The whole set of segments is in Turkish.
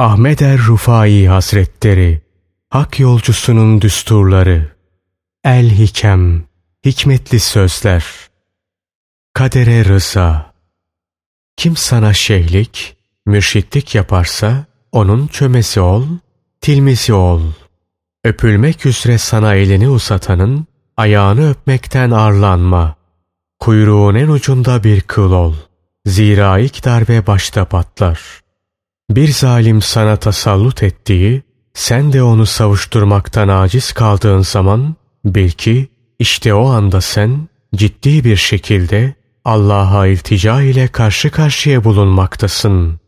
Ahmet er Rufai Hazretleri Hak yolcusunun düsturları El Hikem Hikmetli sözler Kadere rıza Kim sana şeyhlik, mürşitlik yaparsa onun çömesi ol, tilmisi ol. Öpülmek üzere sana elini uzatanın ayağını öpmekten arlanma. Kuyruğun en ucunda bir kıl ol. Zira ilk darbe başta patlar. Bir zalim sana tasallut ettiği, sen de onu savuşturmaktan aciz kaldığın zaman, bil ki işte o anda sen ciddi bir şekilde Allah'a iltica ile karşı karşıya bulunmaktasın.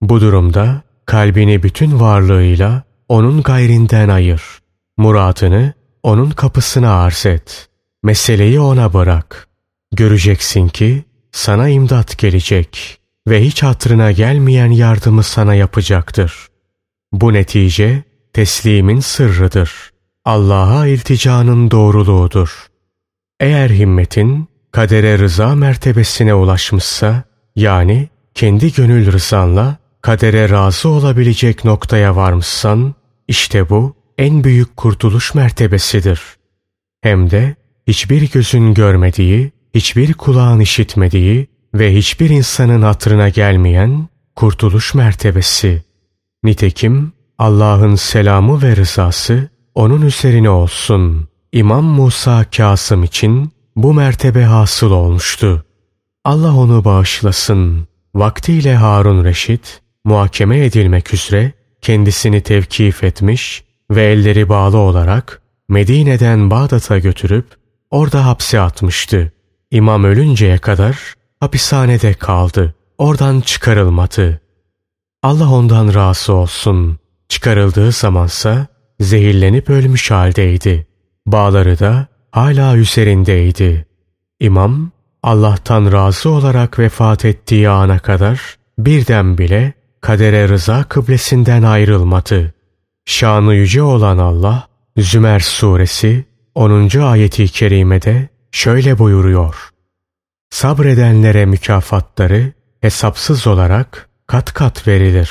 Bu durumda kalbini bütün varlığıyla onun gayrinden ayır. Muradını onun kapısına arz et. Meseleyi ona bırak. Göreceksin ki sana imdat gelecek ve hiç hatırına gelmeyen yardımı sana yapacaktır. Bu netice teslimin sırrıdır. Allah'a ilticanın doğruluğudur. Eğer himmetin kadere rıza mertebesine ulaşmışsa, yani kendi gönül rızanla kadere razı olabilecek noktaya varmışsan, işte bu en büyük kurtuluş mertebesidir. Hem de hiçbir gözün görmediği, hiçbir kulağın işitmediği ve hiçbir insanın hatırına gelmeyen kurtuluş mertebesi. Nitekim Allah'ın selamı ve rızası onun üzerine olsun. İmam Musa Kasım için bu mertebe hasıl olmuştu. Allah onu bağışlasın. Vaktiyle Harun Reşit muhakeme edilmek üzere kendisini tevkif etmiş ve elleri bağlı olarak Medine'den Bağdat'a götürüp orada hapse atmıştı. İmam ölünceye kadar hapishanede kaldı. Oradan çıkarılmadı. Allah ondan razı olsun. Çıkarıldığı zamansa zehirlenip ölmüş haldeydi. Bağları da hala üzerindeydi. İmam Allah'tan razı olarak vefat ettiği ana kadar birden bile kadere rıza kıblesinden ayrılmadı. Şanı yüce olan Allah Zümer suresi 10. ayeti kerimede şöyle buyuruyor. Sabredenlere mükafatları hesapsız olarak kat kat verilir.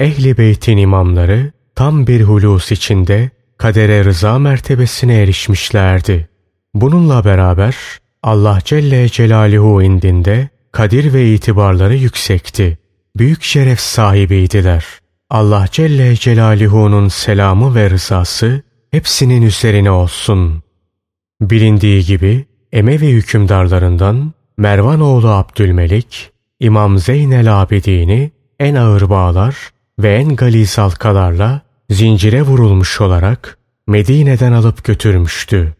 Ehli beytin imamları tam bir hulus içinde kadere rıza mertebesine erişmişlerdi. Bununla beraber Allah Celle Celaluhu indinde kadir ve itibarları yüksekti. Büyük şeref sahibiydiler. Allah Celle Celaluhu'nun selamı ve rızası hepsinin üzerine olsun. Bilindiği gibi Emevi hükümdarlarından Mervan oğlu Abdülmelik, İmam Zeynel Abidini en ağır bağlar ve en galiz halkalarla zincire vurulmuş olarak Medine'den alıp götürmüştü.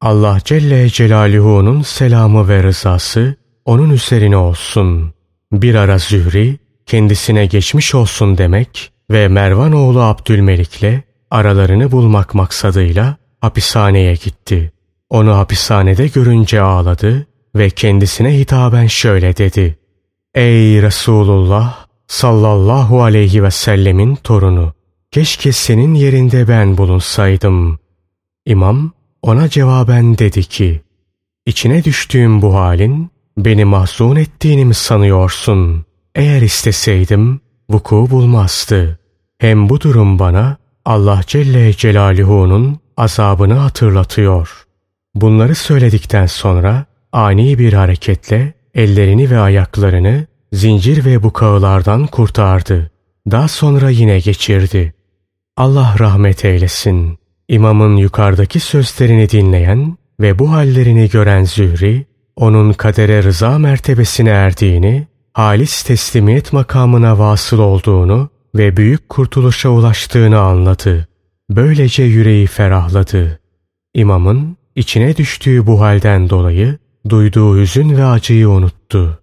Allah Celle Celaluhu'nun selamı ve rızası onun üzerine olsun. Bir ara Zühri kendisine geçmiş olsun demek ve Mervan oğlu Abdülmelik'le aralarını bulmak maksadıyla hapishaneye gitti. Onu hapishanede görünce ağladı ve kendisine hitaben şöyle dedi. Ey Resulullah sallallahu aleyhi ve sellemin torunu! Keşke senin yerinde ben bulunsaydım. İmam ona cevaben dedi ki, İçine düştüğüm bu halin beni mahzun ettiğini mi sanıyorsun? Eğer isteseydim vuku bulmazdı. Hem bu durum bana Allah Celle Celaluhu'nun azabını hatırlatıyor. Bunları söyledikten sonra ani bir hareketle ellerini ve ayaklarını zincir ve bukağılardan kurtardı. Daha sonra yine geçirdi. Allah rahmet eylesin. İmamın yukarıdaki sözlerini dinleyen ve bu hallerini gören Zühri, onun kadere rıza mertebesine erdiğini, halis teslimiyet makamına vasıl olduğunu ve büyük kurtuluşa ulaştığını anladı. Böylece yüreği ferahladı. İmamın içine düştüğü bu halden dolayı duyduğu hüzün ve acıyı unuttu.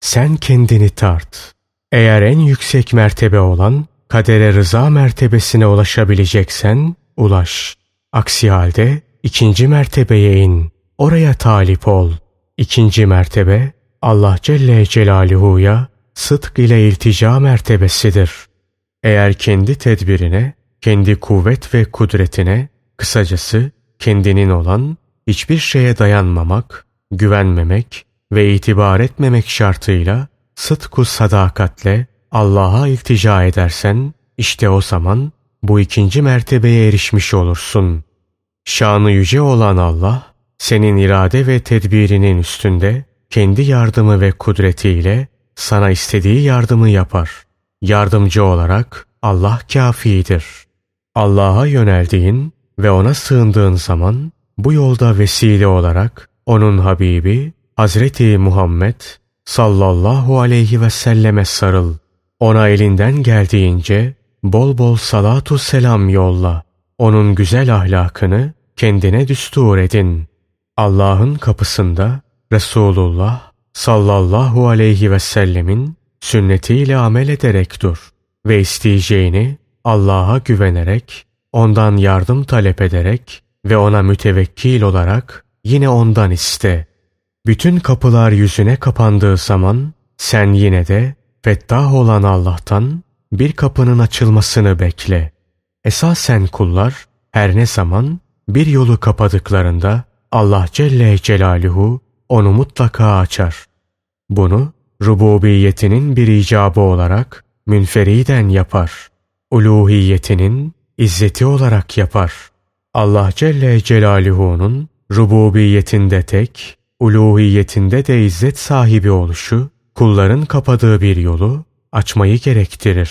Sen kendini tart. Eğer en yüksek mertebe olan kadere rıza mertebesine ulaşabileceksen ulaş. Aksi halde ikinci mertebeye in. Oraya talip ol. İkinci mertebe Allah Celle Celaluhu'ya sıdk ile iltica mertebesidir. Eğer kendi tedbirine, kendi kuvvet ve kudretine, kısacası kendinin olan hiçbir şeye dayanmamak, güvenmemek ve itibar etmemek şartıyla sıdku sadakatle Allah'a iltica edersen işte o zaman bu ikinci mertebeye erişmiş olursun. Şanı yüce olan Allah senin irade ve tedbirinin üstünde kendi yardımı ve kudretiyle sana istediği yardımı yapar. Yardımcı olarak Allah kafidir. Allah'a yöneldiğin ve ona sığındığın zaman bu yolda vesile olarak onun Habibi Hazreti Muhammed sallallahu aleyhi ve selleme sarıl. Ona elinden geldiğince bol bol salatu selam yolla. Onun güzel ahlakını kendine düstur edin. Allah'ın kapısında Resulullah sallallahu aleyhi ve sellemin sünnetiyle amel ederek dur ve isteyeceğini Allah'a güvenerek, ondan yardım talep ederek ve ona mütevekkil olarak yine ondan iste. Bütün kapılar yüzüne kapandığı zaman sen yine de fettah olan Allah'tan bir kapının açılmasını bekle. Esasen kullar her ne zaman bir yolu kapadıklarında Allah Celle Celaluhu onu mutlaka açar. Bunu rububiyetinin bir icabı olarak münferiden yapar. Uluhiyetinin izzeti olarak yapar. Allah Celle Celaluhu'nun rububiyetinde tek, uluhiyetinde de izzet sahibi oluşu, kulların kapadığı bir yolu açmayı gerektirir.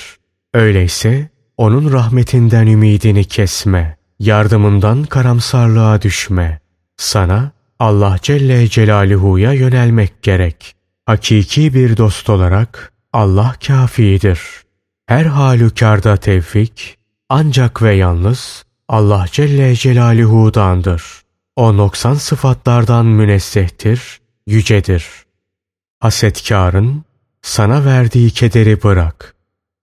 Öyleyse onun rahmetinden ümidini kesme, yardımından karamsarlığa düşme. Sana Allah Celle Celaluhu'ya yönelmek gerek. Hakiki bir dost olarak Allah kafidir. Her halükarda tevfik ancak ve yalnız Allah Celle Celaluhu'dandır. O noksan sıfatlardan münezzehtir, yücedir. Hasetkarın sana verdiği kederi bırak.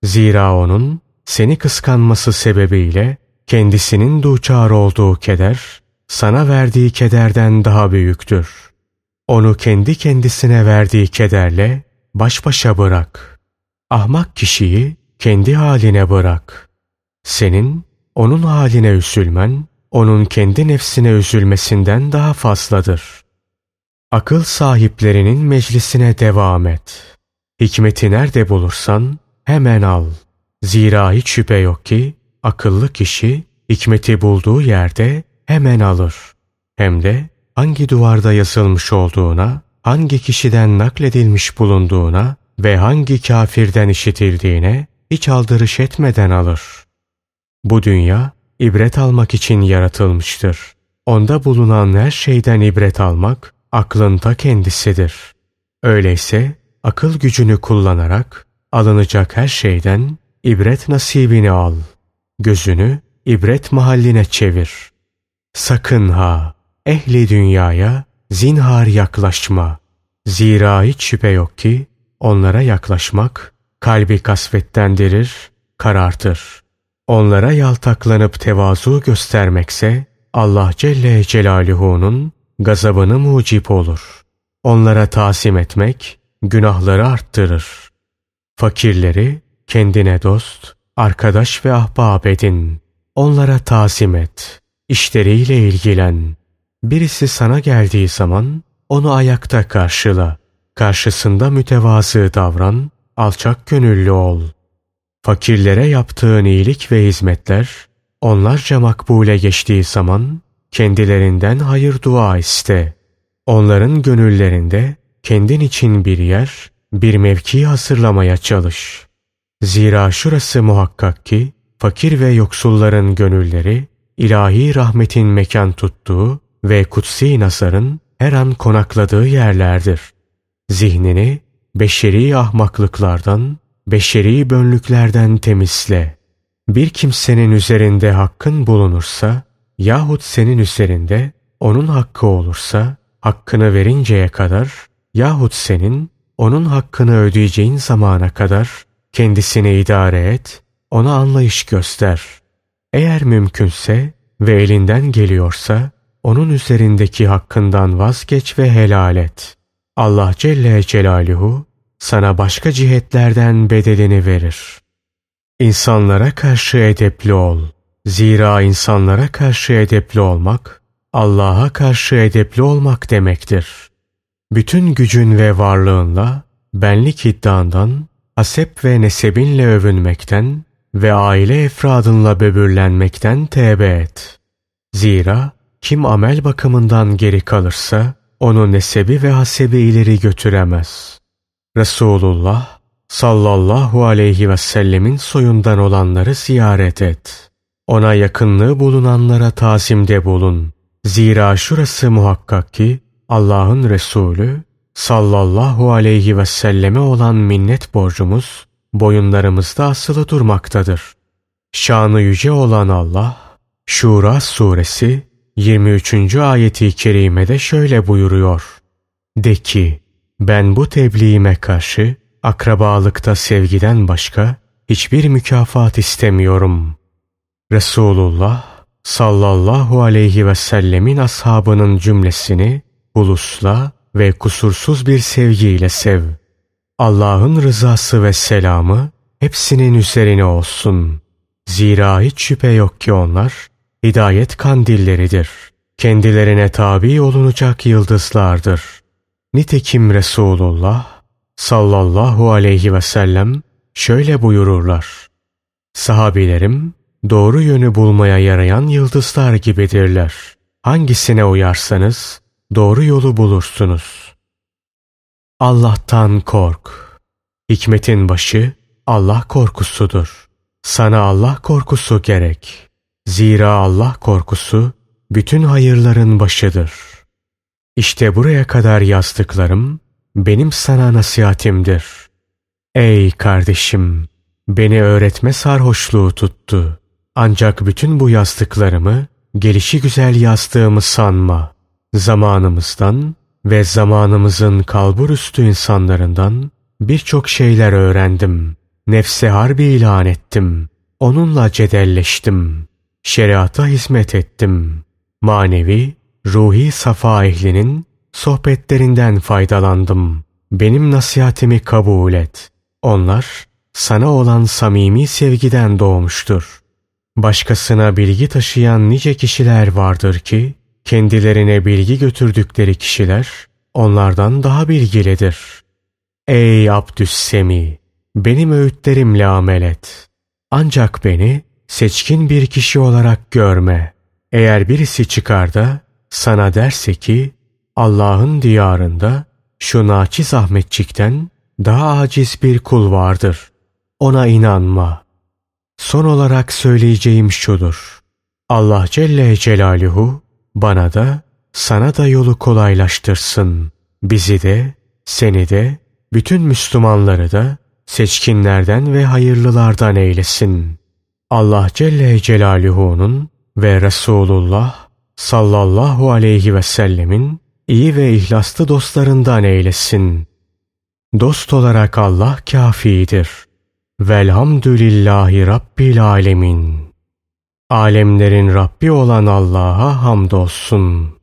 Zira onun seni kıskanması sebebiyle kendisinin duçar olduğu keder, sana verdiği kederden daha büyüktür. Onu kendi kendisine verdiği kederle baş başa bırak. Ahmak kişiyi kendi haline bırak. Senin onun haline üzülmen, onun kendi nefsine üzülmesinden daha fazladır. Akıl sahiplerinin meclisine devam et. Hikmeti nerede bulursan hemen al. Zira hiç şüphe yok ki akıllı kişi hikmeti bulduğu yerde hemen alır. Hem de hangi duvarda yazılmış olduğuna, hangi kişiden nakledilmiş bulunduğuna ve hangi kafirden işitildiğine hiç aldırış etmeden alır. Bu dünya ibret almak için yaratılmıştır. Onda bulunan her şeyden ibret almak aklın ta kendisidir. Öyleyse akıl gücünü kullanarak alınacak her şeyden ibret nasibini al. Gözünü ibret mahalline çevir. Sakın ha ehli dünyaya zinhar yaklaşma. Zira hiç şüphe yok ki onlara yaklaşmak kalbi kasvetlendirir, karartır. Onlara yaltaklanıp tevazu göstermekse Allah Celle Celaluhu'nun gazabını mucip olur. Onlara tasim etmek günahları arttırır. Fakirleri kendine dost, arkadaş ve ahbab edin. Onlara tasim et. İşleriyle ilgilen. Birisi sana geldiği zaman onu ayakta karşıla. Karşısında mütevazı davran, alçak gönüllü ol. Fakirlere yaptığın iyilik ve hizmetler onlarca makbule geçtiği zaman kendilerinden hayır dua iste. Onların gönüllerinde kendin için bir yer, bir mevki hazırlamaya çalış. Zira şurası muhakkak ki fakir ve yoksulların gönülleri ilahi rahmetin mekan tuttuğu ve kutsi nasarın her an konakladığı yerlerdir. Zihnini beşeri ahmaklıklardan, beşeri bönlüklerden temizle. Bir kimsenin üzerinde hakkın bulunursa yahut senin üzerinde onun hakkı olursa hakkını verinceye kadar yahut senin onun hakkını ödeyeceğin zamana kadar kendisini idare et, ona anlayış göster. Eğer mümkünse ve elinden geliyorsa onun üzerindeki hakkından vazgeç ve helal et. Allah Celle Celaluhu sana başka cihetlerden bedelini verir. İnsanlara karşı edepli ol. Zira insanlara karşı edepli olmak, Allah'a karşı edepli olmak demektir. Bütün gücün ve varlığınla benlik iddiandan, hasep ve nesebinle övünmekten ve aile efradınla böbürlenmekten tevbe et. Zira kim amel bakımından geri kalırsa onu nesebi ve hasebi ileri götüremez. Resulullah sallallahu aleyhi ve sellemin soyundan olanları ziyaret et. Ona yakınlığı bulunanlara tazimde bulun. Zira şurası muhakkak ki Allah'ın Resulü sallallahu aleyhi ve selleme olan minnet borcumuz boyunlarımızda asılı durmaktadır. Şanı yüce olan Allah, Şura suresi 23. ayeti kerimede şöyle buyuruyor. De ki, ben bu tebliğime karşı akrabalıkta sevgiden başka hiçbir mükafat istemiyorum. Resulullah sallallahu aleyhi ve sellemin ashabının cümlesini hulusla ve kusursuz bir sevgiyle sev. Allah'ın rızası ve selamı hepsinin üzerine olsun. Zira hiç şüphe yok ki onlar hidayet kandilleridir. Kendilerine tabi olunacak yıldızlardır. Nitekim Resulullah sallallahu aleyhi ve sellem şöyle buyururlar. Sahabilerim doğru yönü bulmaya yarayan yıldızlar gibidirler. Hangisine uyarsanız doğru yolu bulursunuz. Allah'tan kork. Hikmetin başı Allah korkusudur. Sana Allah korkusu gerek. Zira Allah korkusu bütün hayırların başıdır. İşte buraya kadar yazdıklarım benim sana nasihatimdir. Ey kardeşim! Beni öğretme sarhoşluğu tuttu. Ancak bütün bu yazdıklarımı gelişi güzel yazdığımı sanma. Zamanımızdan ve zamanımızın kalburüstü insanlarından birçok şeyler öğrendim. Nefse harbi ilan ettim. Onunla cedelleştim. Şeriata hizmet ettim. Manevi, ruhi safa ehlinin sohbetlerinden faydalandım. Benim nasihatimi kabul et. Onlar sana olan samimi sevgiden doğmuştur. Başkasına bilgi taşıyan nice kişiler vardır ki, kendilerine bilgi götürdükleri kişiler onlardan daha bilgilidir. Ey Abdüssemi! Benim öğütlerimle amel et. Ancak beni seçkin bir kişi olarak görme. Eğer birisi çıkar da sana derse ki Allah'ın diyarında şu naçiz Ahmetçik'ten daha aciz bir kul vardır. Ona inanma. Son olarak söyleyeceğim şudur. Allah Celle Celaluhu bana da sana da yolu kolaylaştırsın. Bizi de, seni de, bütün Müslümanları da seçkinlerden ve hayırlılardan eylesin. Allah Celle Celaluhu'nun ve Resulullah sallallahu aleyhi ve sellemin iyi ve ihlaslı dostlarından eylesin. Dost olarak Allah kafidir. Velhamdülillahi Rabbil Alemin. Alemlerin Rabbi olan Allah'a hamdolsun.